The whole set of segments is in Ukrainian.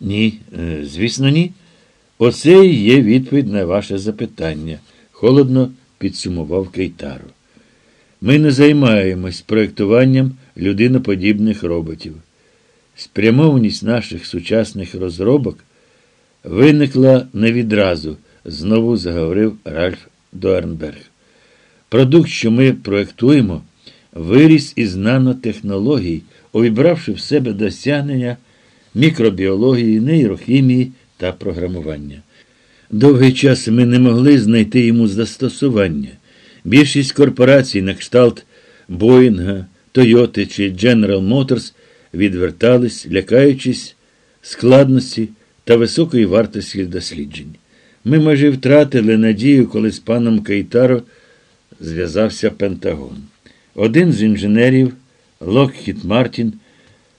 Ні, е, звісно, ні. Оце і є відповідь на ваше запитання, холодно підсумував Кейтаро. Ми не займаємось проєктуванням людиноподібних роботів. Спрямованість наших сучасних розробок виникла не відразу, знову заговорив Ральф Дуернберг. Продукт, що ми проєктуємо, виріс із нанотехнологій, увібравши в себе досягнення мікробіології, нейрохімії та програмування. Довгий час ми не могли знайти йому застосування. Більшість корпорацій на кшталт Боїнга, Тойоти чи General Motors відвертались, лякаючись складності та високої вартості досліджень. Ми майже втратили надію, коли з паном Кейтаро зв'язався Пентагон. Один з інженерів, Локхіт Мартін,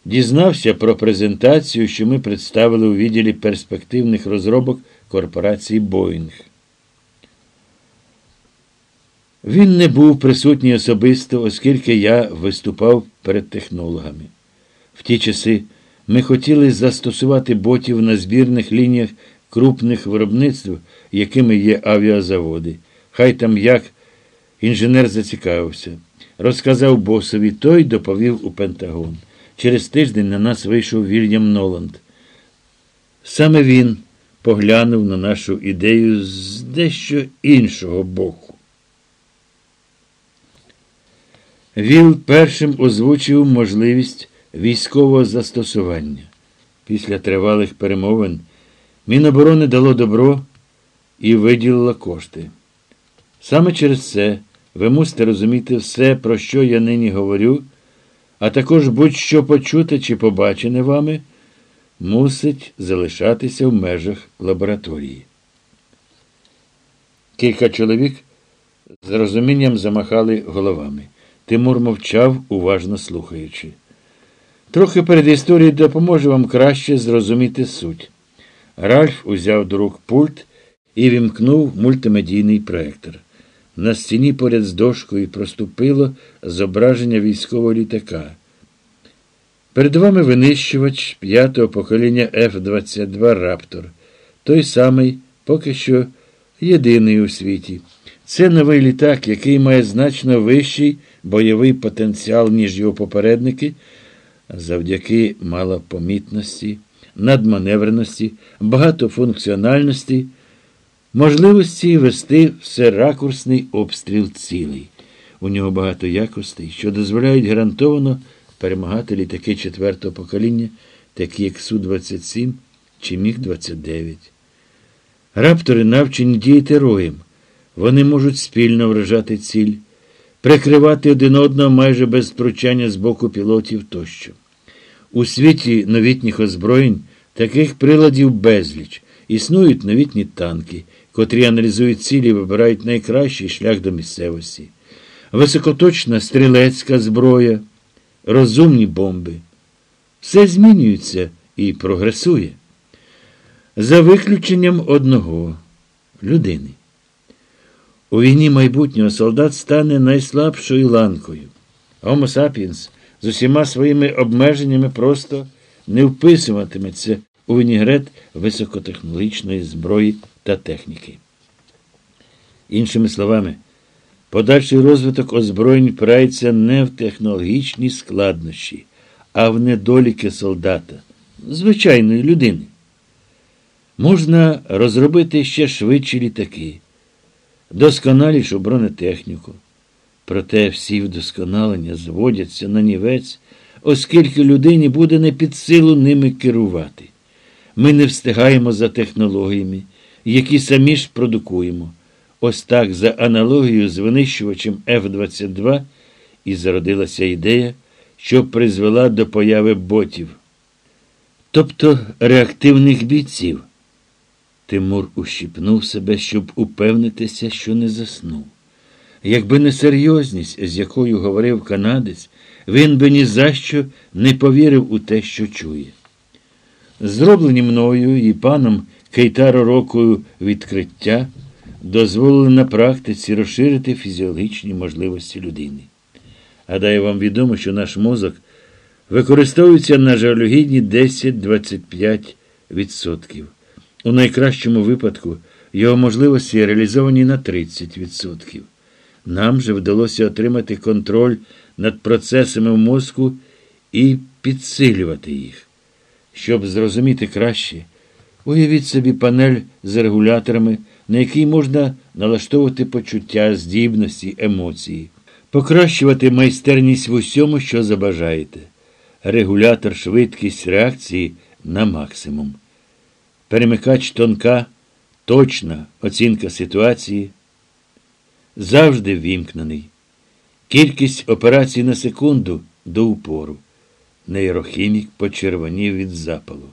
дізнався про презентацію, що ми представили у відділі перспективних розробок корпорації Боїнг. Він не був присутній особисто, оскільки я виступав перед технологами. В ті часи ми хотіли застосувати ботів на збірних лініях крупних виробництв, якими є авіазаводи. Хай там як інженер зацікавився. Розказав босові, той доповів у Пентагон. Через тиждень на нас вийшов Вільям Ноланд. Саме він поглянув на нашу ідею з дещо іншого боку. Віл першим озвучив можливість військового застосування. Після тривалих перемовин Міноборони дало добро і виділило кошти. Саме через це ви мусите розуміти все, про що я нині говорю, а також будь-що почуте чи побачене вами, мусить залишатися в межах лабораторії. Кілька чоловік з розумінням замахали головами. Тимур мовчав, уважно слухаючи. Трохи перед історією допоможе вам краще зрозуміти суть. Ральф узяв до рук пульт і вімкнув мультимедійний проектор. На стіні поряд з дошкою проступило зображення військового літака. Перед вами винищувач п'ятого покоління F-22 Раптор. Той самий, поки що єдиний у світі. Це новий літак, який має значно вищий бойовий потенціал, ніж його попередники, завдяки малопомітності, надманевреності, багатофункціональності, можливості вести всеракурсний обстріл цілей. У нього багато якостей, що дозволяють гарантовано перемагати літаки четвертого покоління, такі як Су-27 чи Міг-29. Раптори навчені діяти роєм. Вони можуть спільно вражати ціль, прикривати один одного майже без втручання з боку пілотів тощо. У світі новітніх озброєнь таких приладів безліч. Існують новітні танки, котрі аналізують цілі і вибирають найкращий шлях до місцевості. Високоточна стрілецька зброя, розумні бомби. Все змінюється і прогресує. За виключенням одного людини. У війні майбутнього солдат стане найслабшою ланкою. Homo sapiens з усіма своїми обмеженнями просто не вписуватиметься у вінігрет високотехнологічної зброї та техніки. Іншими словами, подальший розвиток озброєнь впирається не в технологічні складнощі, а в недоліки солдата, звичайної людини. Можна розробити ще швидші літаки, досконалішу бронетехніку. Проте всі вдосконалення зводяться на нівець, оскільки людині буде не під силу ними керувати. Ми не встигаємо за технологіями, які самі ж продукуємо. Ось так, за аналогією з винищувачем F-22 і зародилася ідея, що призвела до появи ботів, тобто реактивних бійців. Тимур ущипнув себе, щоб упевнитися, що не заснув. Якби не серйозність, з якою говорив канадець, він би ні за що не повірив у те, що чує. Зроблені мною і паном Кейтаро рокою відкриття дозволили на практиці розширити фізіологічні можливості людини. Гадаю, вам відомо, що наш мозок використовується на жалюгідні 10-25 відсотків. У найкращому випадку його можливості реалізовані на 30%. Нам же вдалося отримати контроль над процесами в мозку і підсилювати їх. Щоб зрозуміти краще, уявіть собі панель з регуляторами, на якій можна налаштовувати почуття, здібності, емоції, покращувати майстерність в усьому, що забажаєте. Регулятор, швидкість реакції на максимум. Перемикач тонка, точна оцінка ситуації. Завжди ввімкнений. Кількість операцій на секунду до упору. Нейрохімік почервонів від запалу.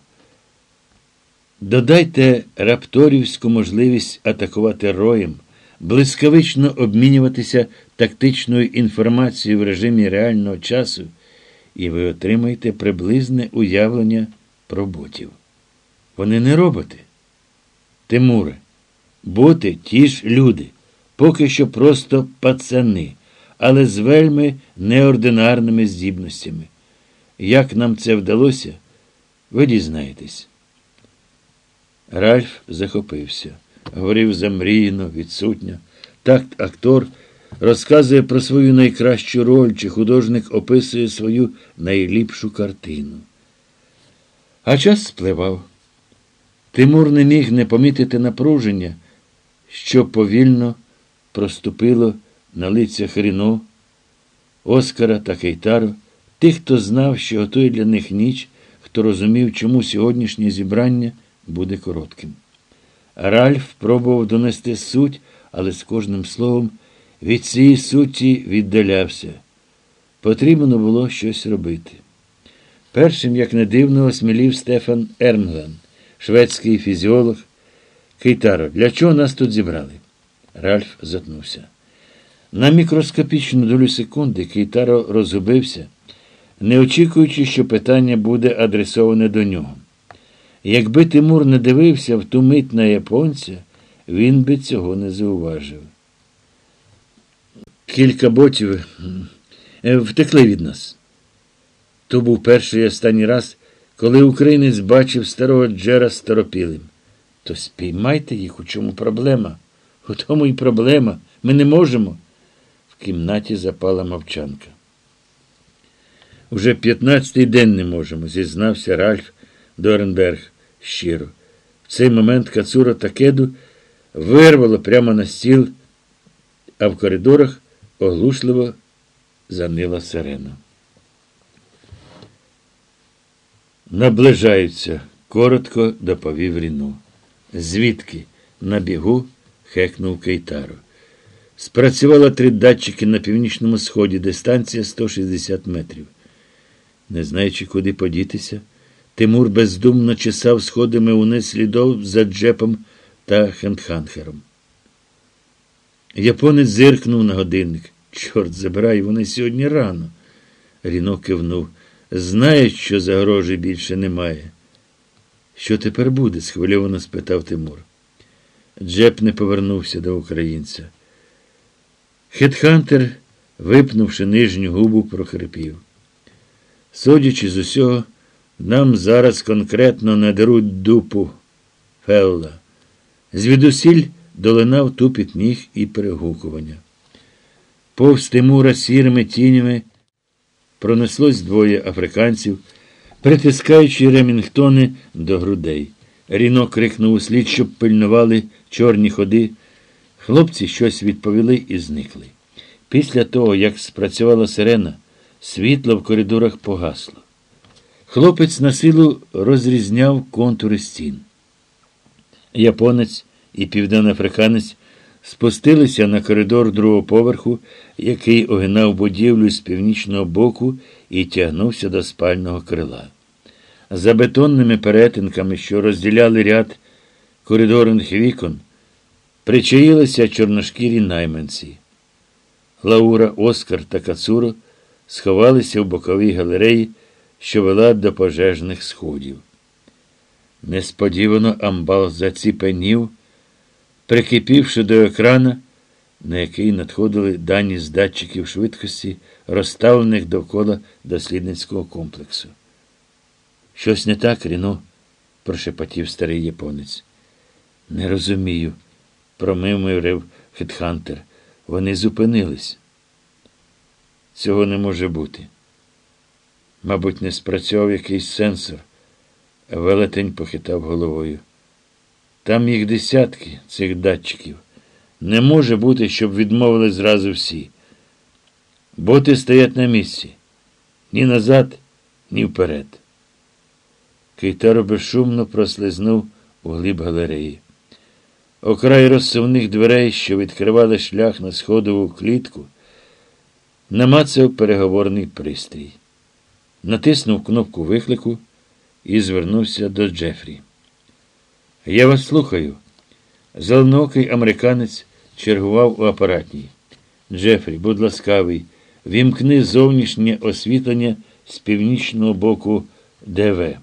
Додайте рапторівську можливість атакувати роєм, блискавично обмінюватися тактичною інформацією в режимі реального часу, і ви отримаєте приблизне уявлення про ботів. Вони не роботи. Тимуре, боти ті ж люди, поки що просто пацани, але з вельми неординарними здібностями. Як нам це вдалося, ви дізнаєтесь. Ральф захопився, говорив замріяно, відсутня. Так актор розказує про свою найкращу роль, чи художник описує свою найліпшу картину. А час спливав. Тимур не міг не помітити напруження, що повільно проступило на лицях Ріно, Оскара та Кейтаро, тих, хто знав, що готує для них ніч, хто розумів, чому сьогоднішнє зібрання буде коротким. Ральф пробував донести суть, але з кожним словом від цієї суті віддалявся. Потрібно було щось робити. Першим, як не дивно, осмілів Стефан Ермглан, шведський фізіолог. Кейтаро, для чого нас тут зібрали? Ральф затнувся. На мікроскопічну долю секунди Кейтаро розгубився, не очікуючи, що питання буде адресоване до нього. Якби Тимур не дивився в ту мить на японця, він би цього не зауважив. Кілька ботів е, втекли від нас. То був перший і останній раз, коли українець бачив старого Джера старопілим. То спіймайте їх, у чому проблема? У тому і проблема. Ми не можемо. В кімнаті запала мовчанка. Уже п'ятнадцятий день не можемо, зізнався Ральф Доренберг щиро. В цей момент Кацура Такеду вирвало прямо на стіл, а в коридорах оглушливо занила сирена. Наближаються, коротко доповів Ріно. Звідки? На бігу хекнув Кейтаро. Спрацювало три датчики на північному сході, дистанція 160 метрів. Не знаючи, куди подітися, Тимур бездумно чесав сходами униз слідов за Джепом та Хентханхером. Японець зиркнув на годинник. Чорт забирай, вони сьогодні рано. Ріно кивнув. Знає, що загрожі більше немає. Що тепер буде? схвильовано спитав Тимур. Джеп не повернувся до українця. Хетхантер, випнувши нижню губу, прохрипів. Судячи з усього, нам зараз конкретно надеруть дупу Фелла. Звідусіль долинав тупіт ніг і перегукування. Повз Тимура сірими тінями пронеслось двоє африканців, притискаючи ремінгтони до грудей. Ріно крикнув услід, щоб пильнували чорні ходи. Хлопці щось відповіли і зникли. Після того, як спрацювала сирена, світло в коридорах погасло. Хлопець на силу розрізняв контури стін. Японець і південноафриканець спустилися на коридор другого поверху, який огинав будівлю з північного боку і тягнувся до спального крила. За бетонними перетинками, що розділяли ряд коридорних вікон, причаїлися чорношкірі найманці. Лаура, Оскар та Кацуро сховалися в боковій галереї, що вела до пожежних сходів. Несподівано амбал заціпенів, прикипівши до екрана, на який надходили дані з датчиків швидкості, розставлених довкола дослідницького комплексу. Щось не так, Ріно. прошепотів старий японець. Не розумію, промимирив Хетхантер. Вони зупинились. Цього не може бути. Мабуть, не спрацьовував якийсь сенсор. Велетень похитав головою. Там їх десятки, цих датчиків. Не може бути, щоб відмовили зразу всі. Боти стоять на місці. Ні назад, ні вперед. Кейтаро безшумно прослизнув у глиб галереї. Окрай розсувних дверей, що відкривали шлях на сходову клітку, намацав переговорний пристрій. Натиснув кнопку виклику і звернувся до Джефрі. Я вас слухаю. Зеленоокий американець чергував у апаратній. Джефрі, будь ласкавий, вімкни зовнішнє освітлення з північного боку ДВ.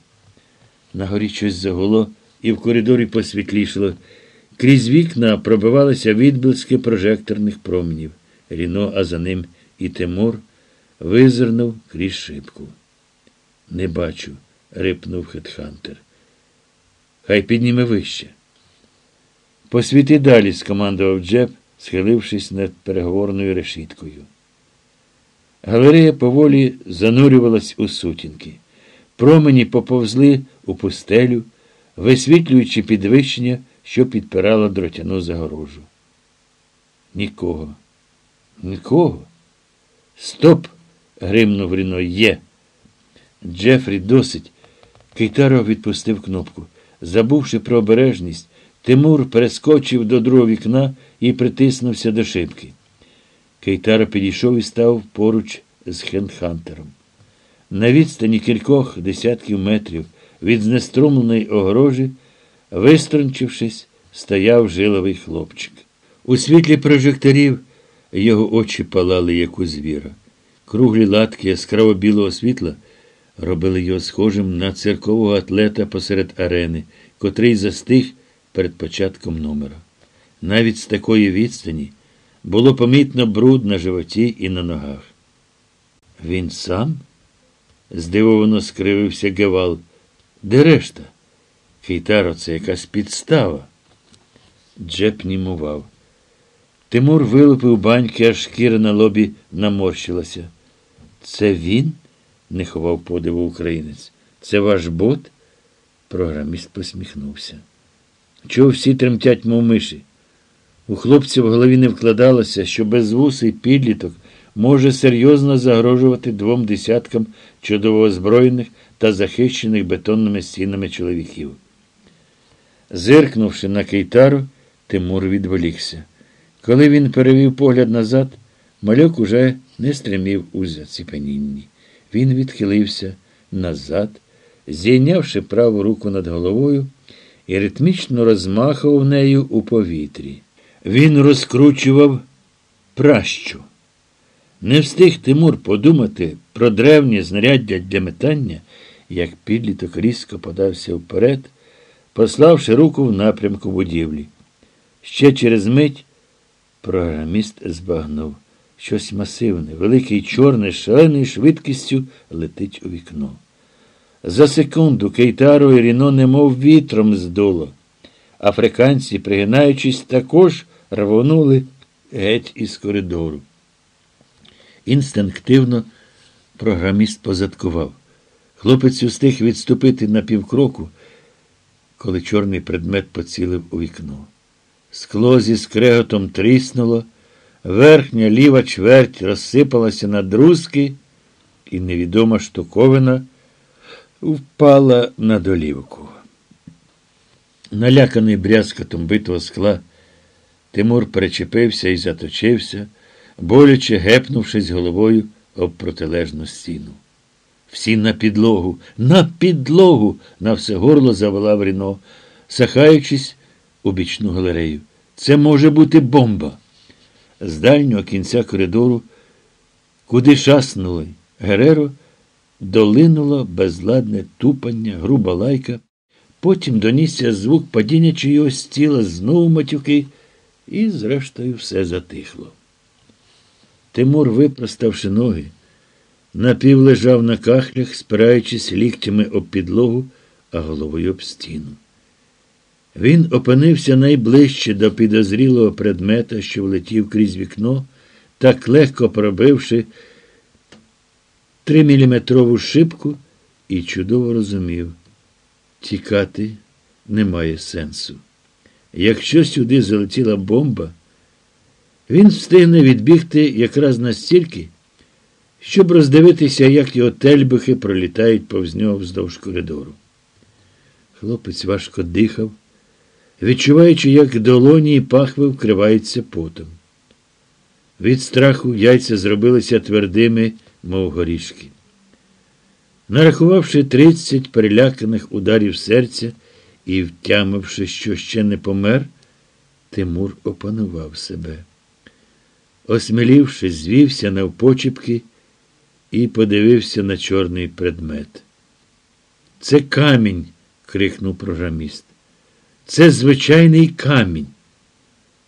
На горі щось загуло, і в коридорі посвітлішало. Крізь вікна пробивалися відблиски прожекторних променів. Ріно, а за ним і Тимур визирнув крізь шибку. Не бачу, рипнув Хетхантер. Хай підніме вище. Посвіти далі, скомандував Джеб, схилившись над переговорною решіткою. Галерея поволі занурювалась у сутінки. Промені поповзли у пустелю, висвітлюючи підвищення, що підпирало дротяну загорожу. Нікого. Нікого. Стоп! гримнув Ріно. Є. Джефрі досить. Кейтаро відпустив кнопку. Забувши про обережність, Тимур перескочив до другого вікна і притиснувся до шибки. Кейтаро підійшов і став поруч з Хендхантером. На відстані кількох десятків метрів від знеструмленої огорожі, вистрончившись, стояв жиловий хлопчик. У світлі прожекторів його очі палали, як у звіра. Круглі латки яскраво білого світла робили його схожим на циркового атлета посеред арени, котрий застиг перед початком номера. Навіть з такої відстані було помітно бруд на животі і на ногах. Він сам? здивовано скривився Гевал. Де решта? Хейтаро, це якась підстава. Джеп німував. Тимур вилупив баньки, аж шкіра на лобі наморщилася. Це він? не ховав подиву українець. Це ваш бот? Програміст посміхнувся. Чого всі тремтять, мов миші? У хлопця в голові не вкладалося, що безвусий підліток може серйозно загрожувати двом десяткам чудово озброєних та захищених бетонними стінами чоловіків. Зиркнувши на кейтару, Тимур відволікся. Коли він перевів погляд назад, мальок уже не стримів у заціпанінні. Він відхилився назад, зійнявши праву руку над головою і ритмічно розмахував нею у повітрі. Він розкручував пращу. Не встиг Тимур подумати про древнє знаряддя для метання, як підліток різко подався вперед, пославши руку в напрямку будівлі. Ще через мить програміст збагнув. Щось масивне, велике і чорне, шаленою швидкістю летить у вікно. За секунду Кейтаро і Ріно немов вітром здуло. Африканці, пригинаючись, також рвонули геть із коридору. Інстинктивно програміст позадкував. Хлопець устиг відступити на півкроку, коли чорний предмет поцілив у вікно. Скло зі скреготом тріснуло, верхня ліва чверть розсипалася на друзки, і невідома штуковина впала на долівку. Наляканий брязкотом битого скла, Тимур перечепився і заточився, боляче гепнувшись головою об протилежну стіну. Всі на підлогу, на підлогу, на все горло заволав Ріно, сахаючись у бічну галерею. Це може бути бомба. З дальнього кінця коридору, куди шаснули Гереро, долинуло безладне тупання, груба лайка. Потім донісся звук падіння чийогось тіла, знову матюки, і, зрештою, все затихло. Тимур, випроставши ноги, напівлежав на кахлях, спираючись ліктями об підлогу, а головою об стіну. Він опинився найближче до підозрілого предмета, що влетів крізь вікно, так легко пробивши триміліметрову шибку, і чудово розумів, тікати немає сенсу. Якщо сюди залетіла бомба, він встигне відбігти якраз настільки, щоб роздивитися, як його тельбихи пролітають повз нього вздовж коридору. Хлопець важко дихав, відчуваючи, як долоні і пахви вкриваються потом. Від страху яйця зробилися твердими, мов горішки. Нарахувавши тридцять переляканих ударів серця і втямивши, що ще не помер, Тимур опанував себе. Осмілівши, звівся навпочіпки і подивився на чорний предмет. Це камінь, крикнув програміст. Це звичайний камінь.